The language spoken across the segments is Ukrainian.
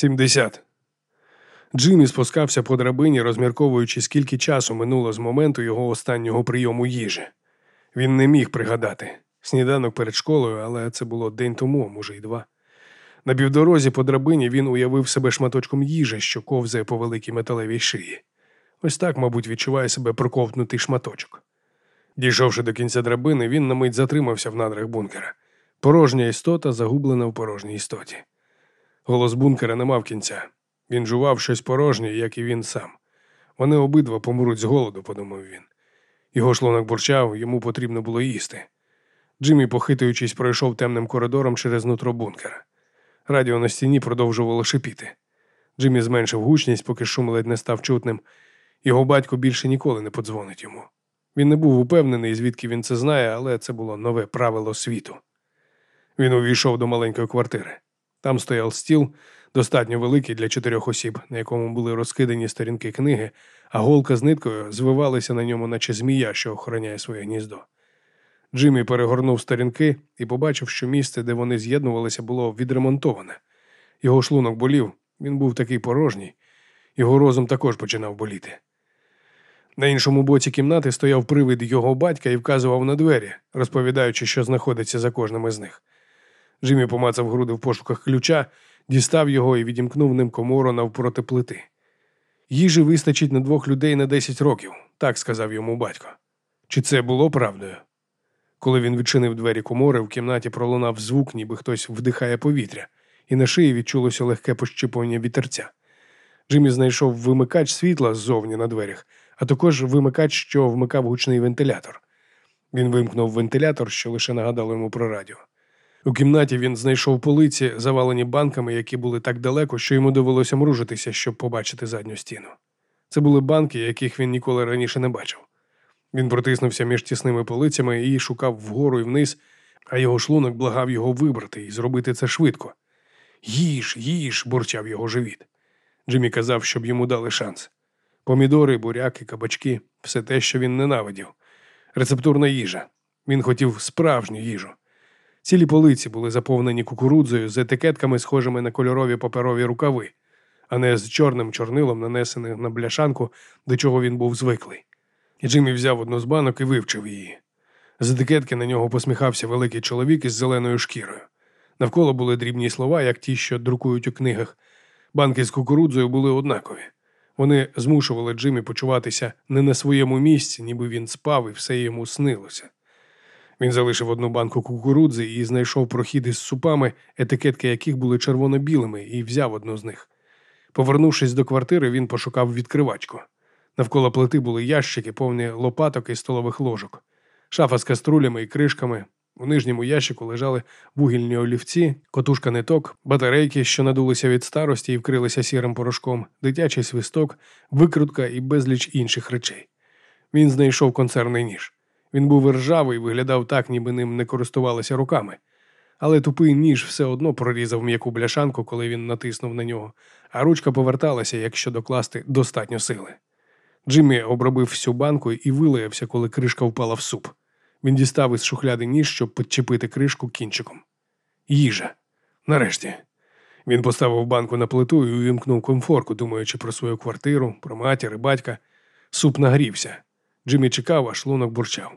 Сімдесят. Джиммі спускався по драбині, розмірковуючи, скільки часу минуло з моменту його останнього прийому їжі. Він не міг пригадати сніданок перед школою, але це було день тому, може, й два. На півдорозі по драбині він уявив себе шматочком їжі, що ковзає по великій металевій шиї. Ось так, мабуть, відчуває себе проковтнутий шматочок. Дійшовши до кінця драбини, він на мить затримався в надрах бункера. Порожня істота загублена в порожній істоті. Голос бункера не мав кінця. Він жував щось порожнє, як і він сам. Вони обидва помруть з голоду, подумав він. Його шлунок бурчав, йому потрібно було їсти. Джиммі, похитуючись, пройшов темним коридором через нутро бункера. Радіо на стіні продовжувало шипіти. Джиммі зменшив гучність, поки шум ледь не став чутним. Його батько більше ніколи не подзвонить йому. Він не був упевнений, звідки він це знає, але це було нове правило світу. Він увійшов до маленької квартири. Там стояв стіл, достатньо великий для чотирьох осіб, на якому були розкидані сторінки книги, а голка з ниткою звивалася на ньому, наче змія, що охороняє своє гніздо. Джиммі перегорнув сторінки і побачив, що місце, де вони з'єднувалися, було відремонтоване. Його шлунок болів, він був такий порожній, його розум також починав боліти. На іншому боці кімнати стояв привид його батька і вказував на двері, розповідаючи, що знаходиться за кожним із них. Джиммі помацав груди в пошуках ключа, дістав його і відімкнув ним комору навпроти плити. Їжі вистачить на двох людей на 10 років, так сказав йому батько. Чи це було правдою? Коли він відчинив двері комори, в кімнаті пролунав звук, ніби хтось вдихає повітря, і на шиї відчулося легке пощипування вітерця. Джиммі знайшов вимикач світла ззовні на дверях, а також вимикач, що вмикав гучний вентилятор. Він вимкнув вентилятор, що лише нагадало йому про радіо. У кімнаті він знайшов полиці, завалені банками, які були так далеко, що йому довелося мружитися, щоб побачити задню стіну. Це були банки, яких він ніколи раніше не бачив. Він протиснувся між тісними полицями і шукав вгору і вниз, а його шлунок благав його вибрати і зробити це швидко. Їж, їж, бурчав його живіт. Джиммі казав, щоб йому дали шанс. Помідори, буряки, кабачки все те, що він ненавидів. Рецептурна їжа. Він хотів справжню їжу. Цілі полиці були заповнені кукурудзою з етикетками, схожими на кольорові паперові рукави, а не з чорним чорнилом, нанесеним на бляшанку, до чого він був звиклий. І Джиммі взяв одну з банок і вивчив її. З етикетки на нього посміхався великий чоловік із зеленою шкірою. Навколо були дрібні слова, як ті, що друкують у книгах. Банки з кукурудзою були однакові. Вони змушували Джиммі почуватися не на своєму місці, ніби він спав і все йому снилося. Він залишив одну банку кукурудзи і знайшов прохід із супами, етикетки яких були червоно-білими, і взяв одну з них. Повернувшись до квартири, він пошукав відкривачку. Навколо плити були ящики, повні лопаток і столових ложок, шафа з каструлями і кришками. У нижньому ящику лежали вугільні олівці, котушка ниток, батарейки, що надулися від старості і вкрилися сірим порошком, дитячий свисток, викрутка і безліч інших речей. Він знайшов концерний ніж. Він був ржавий виглядав так, ніби ним не користувалися руками. Але тупий ніж все одно прорізав м'яку бляшанку, коли він натиснув на нього, а ручка поверталася, якщо докласти достатньо сили. Джиммі обробив всю банку і вилаявся, коли кришка впала в суп. Він дістав із шухляди ніж, щоб підчепити кришку кінчиком. Їжа. Нарешті. Він поставив банку на плиту і увімкнув комфорку, думаючи про свою квартиру, про матір і батька. Суп нагрівся. Джиммі чекав, аж шлунок бурчав.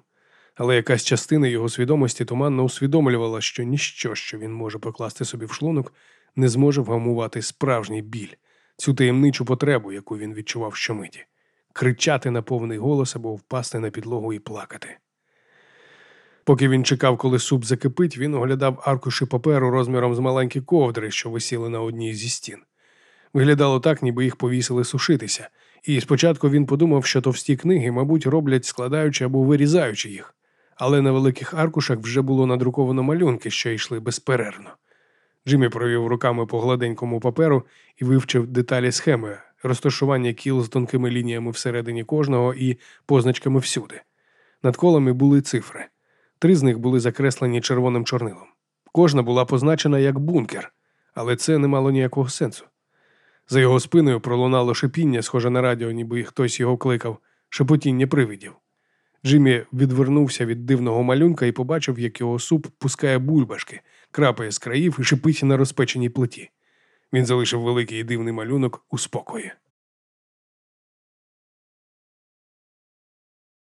Але якась частина його свідомості туманно усвідомлювала, що ніщо, що він може покласти собі в шлунок, не зможе вгамувати справжній біль, цю таємничу потребу, яку він відчував щомиті кричати на повний голос або впасти на підлогу і плакати. Поки він чекав, коли суп закипить, він оглядав аркуші паперу розміром з маленькі ковдри, що висіли на одній зі стін. Виглядало так, ніби їх повісили сушитися, і спочатку він подумав, що товсті книги, мабуть, роблять складаючи або вирізаючи їх, але на великих аркушах вже було надруковано малюнки, що йшли безперервно. Джиммі провів руками по гладенькому паперу і вивчив деталі схеми, розташування кіл з тонкими лініями всередині кожного і позначками всюди. Над колами були цифри. Три з них були закреслені червоним чорнилом. Кожна була позначена як бункер, але це не мало ніякого сенсу. За його спиною пролунало шипіння, схоже на радіо, ніби хтось його кликав, шепотіння привидів. Джиммі відвернувся від дивного малюнка і побачив, як його суп пускає бульбашки, крапає з країв і шипить на розпеченій плиті. Він залишив великий і дивний малюнок у спокої.